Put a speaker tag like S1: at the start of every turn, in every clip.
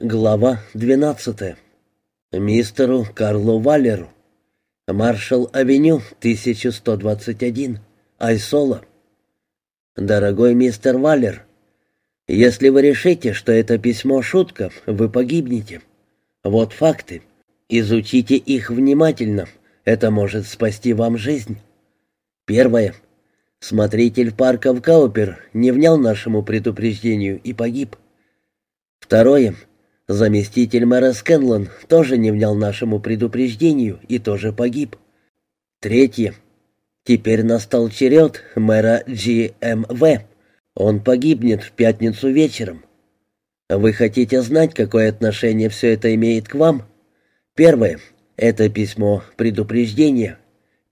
S1: Глава 12. Мистеру Карлу Валеру. Маршал-авеню, 1121. Айсола. Дорогой мистер Валер, если вы решите, что это письмо шутка, вы погибнете. Вот факты. Изучите их внимательно. Это может спасти вам жизнь. Первое. Смотритель парка в Каупер не внял нашему предупреждению и погиб. Второе. Заместитель мэра Скэнлон тоже не внял нашему предупреждению и тоже погиб. Третье. Теперь настал черед мэра GMV. Он погибнет в пятницу вечером. Вы хотите знать, какое отношение все это имеет к вам? Первое. Это письмо предупреждения.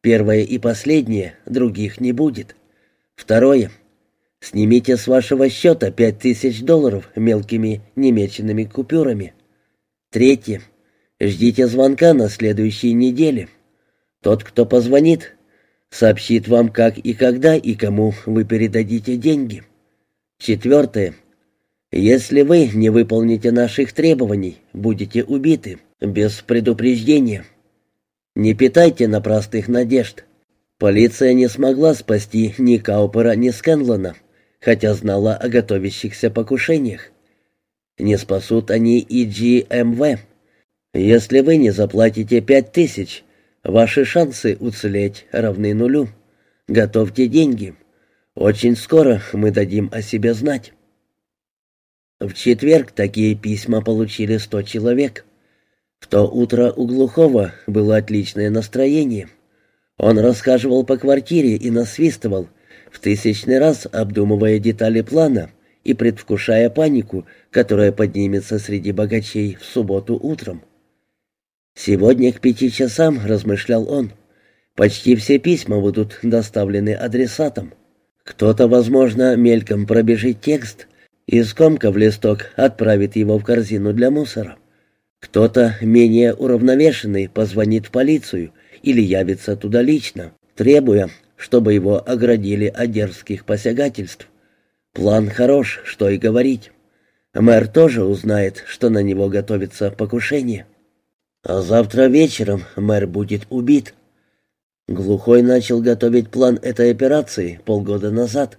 S1: Первое и последнее, других не будет. Второе. Снимите с вашего счета пять тысяч долларов мелкими немеченными купюрами. Третье. Ждите звонка на следующей неделе. Тот, кто позвонит, сообщит вам, как и когда и кому вы передадите деньги. Четвертое. Если вы не выполните наших требований, будете убиты без предупреждения. Не питайте напрасных надежд. Полиция не смогла спасти ни Каупера, ни Скэнлона хотя знала о готовящихся покушениях. Не спасут они и GMV. Если вы не заплатите пять тысяч, ваши шансы уцелеть равны нулю. Готовьте деньги. Очень скоро мы дадим о себе знать. В четверг такие письма получили сто человек. В то утро у Глухова было отличное настроение. Он расхаживал по квартире и насвистывал, в тысячный раз обдумывая детали плана и предвкушая панику, которая поднимется среди богачей в субботу утром. «Сегодня к пяти часам», — размышлял он, — «почти все письма будут доставлены адресатам. Кто-то, возможно, мельком пробежит текст и, скомкав листок, отправит его в корзину для мусора. Кто-то, менее уравновешенный, позвонит в полицию или явится туда лично, требуя, чтобы его оградили от дерзких посягательств. План хорош, что и говорить. Мэр тоже узнает, что на него готовится покушение. А завтра вечером мэр будет убит. Глухой начал готовить план этой операции полгода назад.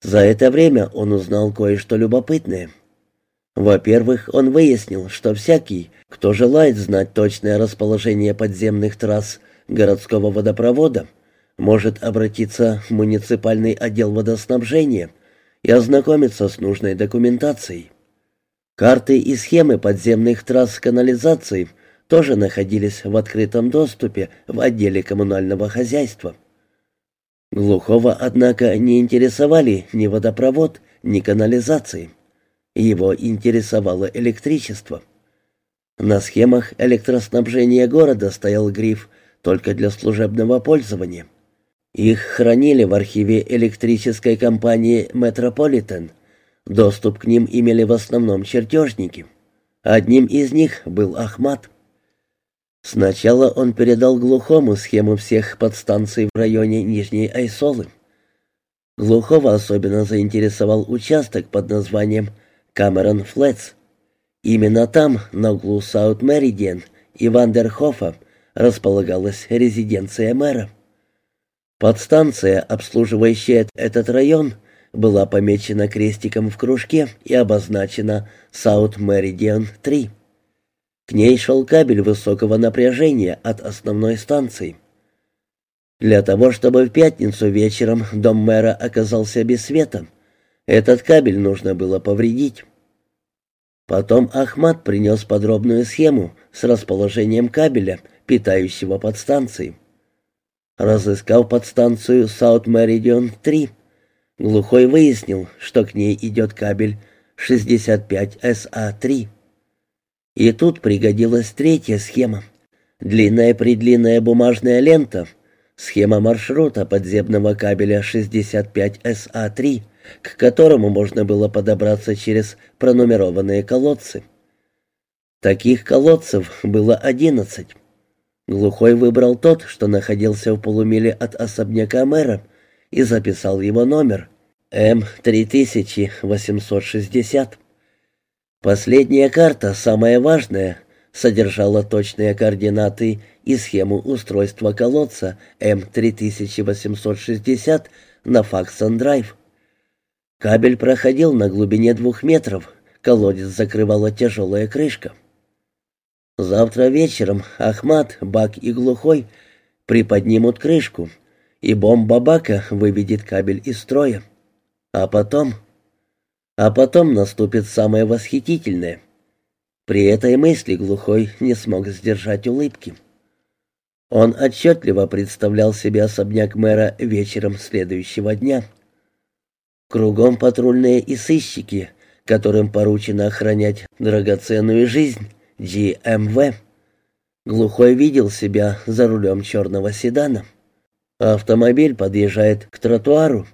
S1: За это время он узнал кое-что любопытное. Во-первых, он выяснил, что всякий, кто желает знать точное расположение подземных трасс городского водопровода, может обратиться в муниципальный отдел водоснабжения и ознакомиться с нужной документацией. Карты и схемы подземных трасс канализации тоже находились в открытом доступе в отделе коммунального хозяйства. Глухого, однако, не интересовали ни водопровод, ни канализации. Его интересовало электричество. На схемах электроснабжения города стоял гриф «Только для служебного пользования». Их хранили в архиве электрической компании «Метрополитен». Доступ к ним имели в основном чертежники. Одним из них был Ахмат. Сначала он передал Глухому схему всех подстанций в районе Нижней Айсолы. Глухого особенно заинтересовал участок под названием Камерон Флетс. Именно там, на углу Саут-Меридиан и Вандерхофа, располагалась резиденция мэра. Подстанция, обслуживающая этот район, была помечена крестиком в кружке и обозначена South Meridian 3. К ней шел кабель высокого напряжения от основной станции. Для того, чтобы в пятницу вечером дом мэра оказался без света, этот кабель нужно было повредить. Потом Ахмат принес подробную схему с расположением кабеля, питающего подстанции. Разыскав подстанцию South Meridian 3, Глухой выяснил, что к ней идет кабель 65SA3. И тут пригодилась третья схема. Длинная-предлинная бумажная лента, схема маршрута подземного кабеля 65SA3, к которому можно было подобраться через пронумерованные колодцы. Таких колодцев было одиннадцать. Глухой выбрал тот, что находился в полумиле от особняка мэра, и записал его номер М-3860. Последняя карта, самая важная, содержала точные координаты и схему устройства колодца М3860 на Факсон-драйв. Кабель проходил на глубине двух метров, колодец закрывала тяжелая крышка. Завтра вечером Ахмат, Бак и Глухой приподнимут крышку, и бомба Бака выведет кабель из строя. А потом... А потом наступит самое восхитительное. При этой мысли Глухой не смог сдержать улыбки. Он отчетливо представлял себе особняк мэра вечером следующего дня. Кругом патрульные и сыщики, которым поручено охранять драгоценную жизнь, GMV. Глухой видел себя за рулем черного седана. Автомобиль подъезжает к тротуару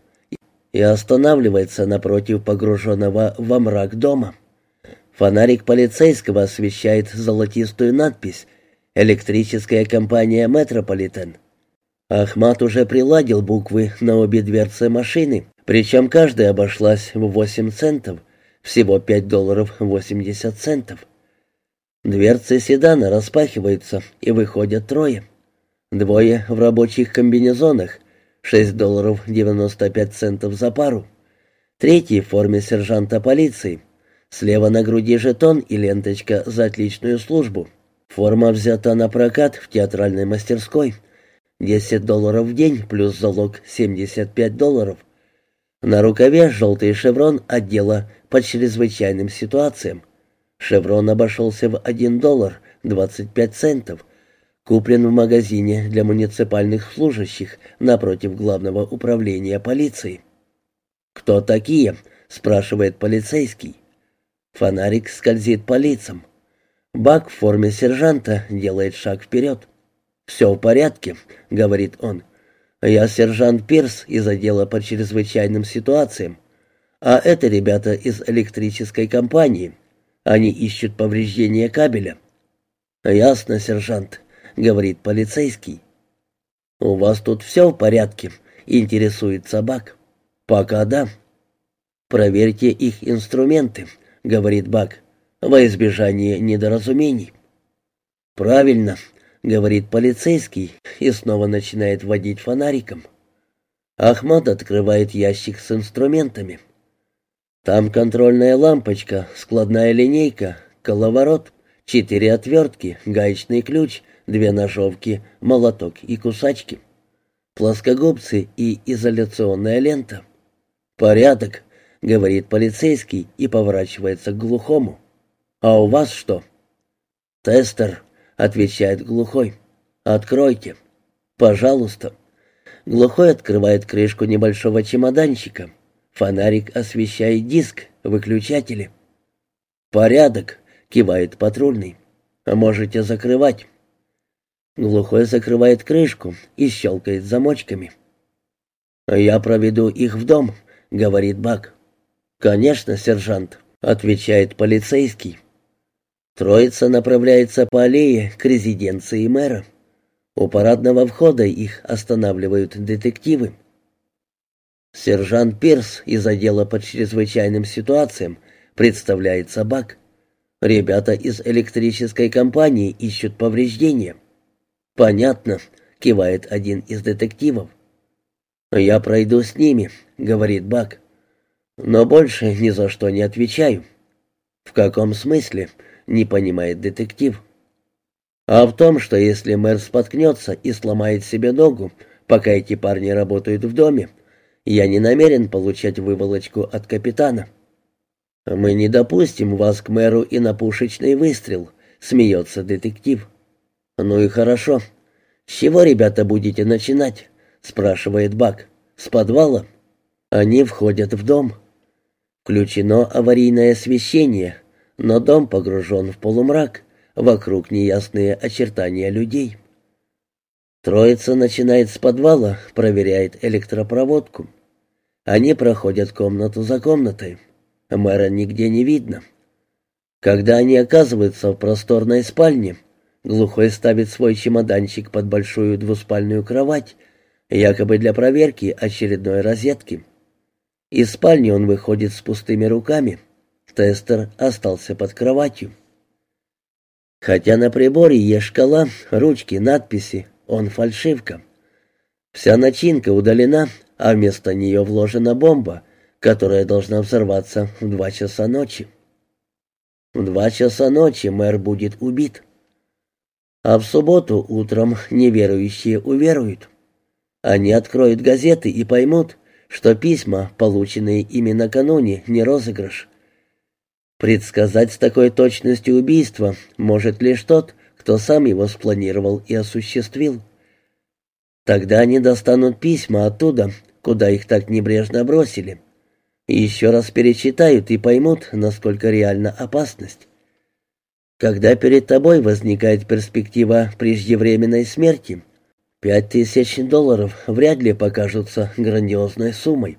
S1: и останавливается напротив погруженного во мрак дома. Фонарик полицейского освещает золотистую надпись Электрическая компания «Метрополитен». Ахмат уже приладил буквы на обе дверцы машины, причем каждая обошлась в 8 центов, всего 5 долларов 80 центов. Дверцы седана распахиваются, и выходят трое. Двое в рабочих комбинезонах, 6 долларов 95 центов за пару. Третий в форме сержанта полиции. Слева на груди жетон и ленточка за отличную службу. Форма взята на прокат в театральной мастерской. 10 долларов в день плюс залог 75 долларов. На рукаве желтый шеврон отдела по чрезвычайным ситуациям. Шеврон обошелся в 1 доллар 25 центов. Куплен в магазине для муниципальных служащих напротив главного управления полиции. «Кто такие?» — спрашивает полицейский. Фонарик скользит по лицам. Бак в форме сержанта делает шаг вперед. «Все в порядке», — говорит он. «Я сержант Пирс из отдела по чрезвычайным ситуациям. А это ребята из электрической компании. Они ищут повреждения кабеля». «Ясно, сержант», — говорит полицейский. «У вас тут все в порядке?» — интересуется Бак. «Пока да». «Проверьте их инструменты», — говорит Бак во избежание недоразумений. «Правильно», — говорит полицейский и снова начинает водить фонариком. Ахмад открывает ящик с инструментами. Там контрольная лампочка, складная линейка, коловорот, четыре отвертки, гаечный ключ, две ножовки, молоток и кусачки, плоскогубцы и изоляционная лента. «Порядок», — говорит полицейский и поворачивается к глухому. «А у вас что?» «Тестер», — отвечает глухой. «Откройте». «Пожалуйста». Глухой открывает крышку небольшого чемоданчика. Фонарик освещает диск, выключатели. «Порядок», — кивает патрульный. «Можете закрывать». Глухой закрывает крышку и щелкает замочками. «Я проведу их в дом», — говорит Бак. «Конечно, сержант», — отвечает полицейский. Троица направляется по аллее к резиденции мэра. У парадного входа их останавливают детективы. Сержант Пирс из отдела по чрезвычайным ситуациям представляет собак. Ребята из электрической компании ищут повреждения. «Понятно», — кивает один из детективов. «Я пройду с ними», — говорит Бак. «Но больше ни за что не отвечаю». «В каком смысле?» не понимает детектив. А в том, что если мэр споткнется и сломает себе ногу, пока эти парни работают в доме, я не намерен получать выволочку от капитана. Мы не допустим вас к мэру и на пушечный выстрел, смеется детектив. Ну и хорошо. С чего, ребята, будете начинать? спрашивает Бак. С подвала? Они входят в дом. Включено аварийное освещение — но дом погружен в полумрак, вокруг неясные очертания людей. Троица начинает с подвала, проверяет электропроводку. Они проходят комнату за комнатой. Мэра нигде не видно. Когда они оказываются в просторной спальне, Глухой ставит свой чемоданчик под большую двуспальную кровать, якобы для проверки очередной розетки. Из спальни он выходит с пустыми руками — Тестер остался под кроватью. Хотя на приборе есть шкала, ручки, надписи, он фальшивка. Вся начинка удалена, а вместо нее вложена бомба, которая должна взорваться в два часа ночи. В два часа ночи мэр будет убит. А в субботу утром неверующие уверуют. Они откроют газеты и поймут, что письма, полученные ими накануне, не розыгрыш. Предсказать с такой точностью убийство может лишь тот, кто сам его спланировал и осуществил. Тогда они достанут письма оттуда, куда их так небрежно бросили, еще раз перечитают и поймут, насколько реальна опасность. Когда перед тобой возникает перспектива преждевременной смерти, пять тысяч долларов вряд ли покажутся грандиозной суммой.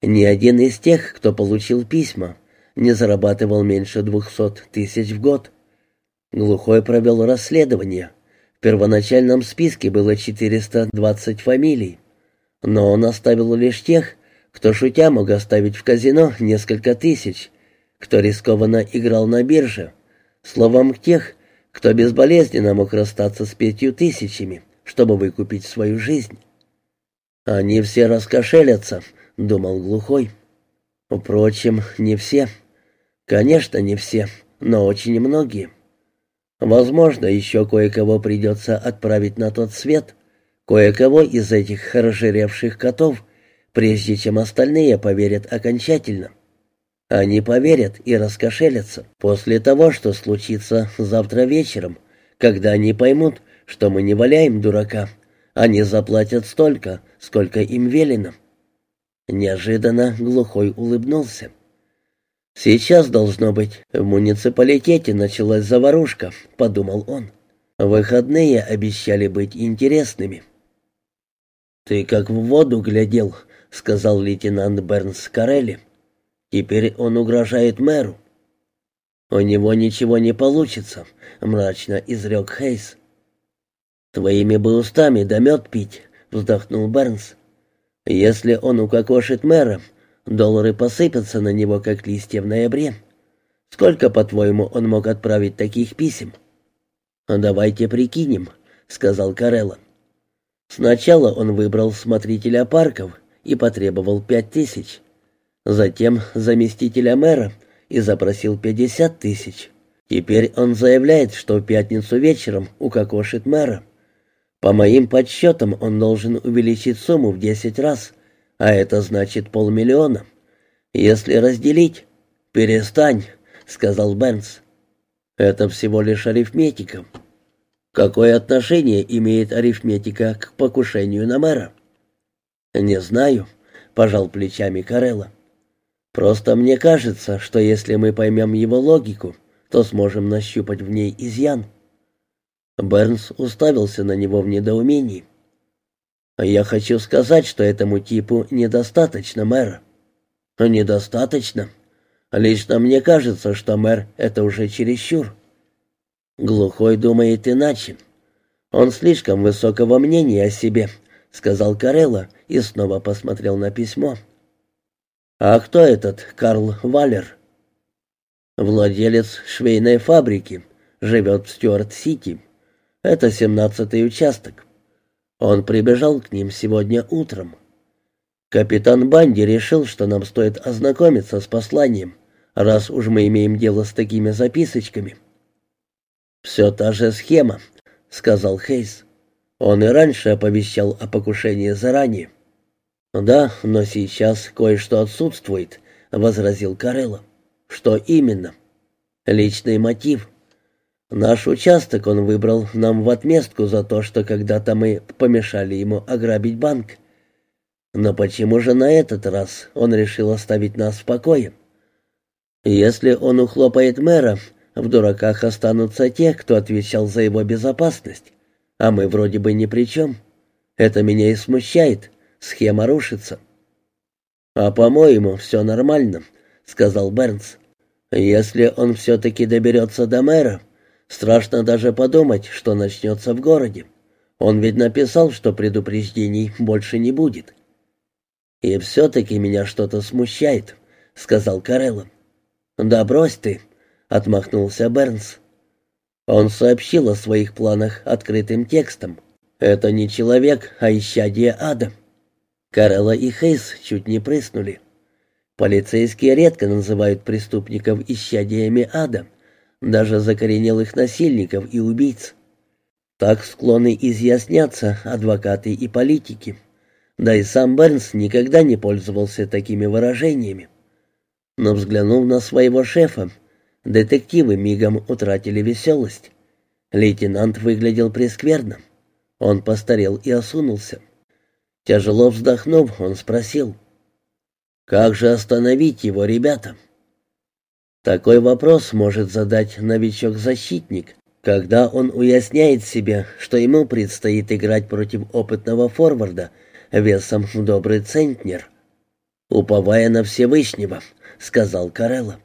S1: Ни один из тех, кто получил письма, не зарабатывал меньше двухсот тысяч в год. Глухой провел расследование. В первоначальном списке было 420 фамилий, но он оставил лишь тех, кто шутя мог оставить в казино несколько тысяч, кто рискованно играл на бирже, словом, тех, кто безболезненно мог расстаться с пятью тысячами, чтобы выкупить свою жизнь. «Они все раскошелятся», — думал глухой. Впрочем, не все. Конечно, не все, но очень многие. Возможно, еще кое-кого придется отправить на тот свет, кое-кого из этих разжиревших котов, прежде чем остальные поверят окончательно. Они поверят и раскошелятся после того, что случится завтра вечером, когда они поймут, что мы не валяем дурака, они заплатят столько, сколько им велено. Неожиданно глухой улыбнулся. «Сейчас, должно быть, в муниципалитете началась заварушка», — подумал он. «Выходные обещали быть интересными». «Ты как в воду глядел», — сказал лейтенант Бернс Карелли. «Теперь он угрожает мэру». «У него ничего не получится», — мрачно изрек Хейс. «Твоими бы устами да мед пить», — вздохнул Бернс. «Если он укокошит мэра, Доллары посыпятся на него, как листья в ноябре. Сколько, по-твоему, он мог отправить таких писем? «Давайте прикинем», — сказал Карелла. Сначала он выбрал смотрителя парков и потребовал пять тысяч. Затем заместителя мэра и запросил пятьдесят тысяч. Теперь он заявляет, что в пятницу вечером укокошит мэра. По моим подсчетам, он должен увеличить сумму в десять раз — а это значит полмиллиона. Если разделить... «Перестань», — сказал Бенц. «Это всего лишь арифметика». «Какое отношение имеет арифметика к покушению на мэра?» «Не знаю», — пожал плечами Карелла. «Просто мне кажется, что если мы поймем его логику, то сможем нащупать в ней изъян». Бернс уставился на него в недоумении. «Я хочу сказать, что этому типу недостаточно мэра». «Недостаточно? Лично мне кажется, что мэр — это уже чересчур». Глухой думает иначе. Он слишком высокого мнения о себе, — сказал Карелла и снова посмотрел на письмо. «А кто этот Карл Валер?» «Владелец швейной фабрики, живет в Стюарт-Сити. Это семнадцатый участок. Он прибежал к ним сегодня утром. Капитан Банди решил, что нам стоит ознакомиться с посланием, раз уж мы имеем дело с такими записочками. «Все та же схема», — сказал Хейс. Он и раньше оповещал о покушении заранее. «Да, но сейчас кое-что отсутствует», — возразил Карелло. «Что именно?» «Личный мотив. Наш участок он выбрал нам в отместку за то, что когда-то мы помешали ему ограбить банк. Но почему же на этот раз он решил оставить нас в покое? Если он ухлопает мэра, в дураках останутся те, кто отвечал за его безопасность, а мы вроде бы ни при чем. Это меня и смущает, схема рушится. «А, по-моему, все нормально», — сказал Бернс. «Если он все-таки доберется до мэра, Страшно даже подумать, что начнется в городе. Он ведь написал, что предупреждений больше не будет. «И все-таки меня что-то смущает», — сказал Карелло. «Да брось ты», — отмахнулся Бернс. Он сообщил о своих планах открытым текстом. «Это не человек, а исчадие ада». Карелла и Хейс чуть не прыснули. Полицейские редко называют преступников исчадиями ада, даже закоренелых насильников и убийц. Так склонны изъясняться адвокаты и политики. Да и сам Бернс никогда не пользовался такими выражениями. Но взглянув на своего шефа, детективы мигом утратили веселость. Лейтенант выглядел прескверно. Он постарел и осунулся. Тяжело вздохнув, он спросил, «Как же остановить его, ребята?» Такой вопрос может задать новичок-защитник, когда он уясняет себе, что ему предстоит играть против опытного форварда весом в добрый центнер. «Уповая на Всевышнего», — сказал Карелла.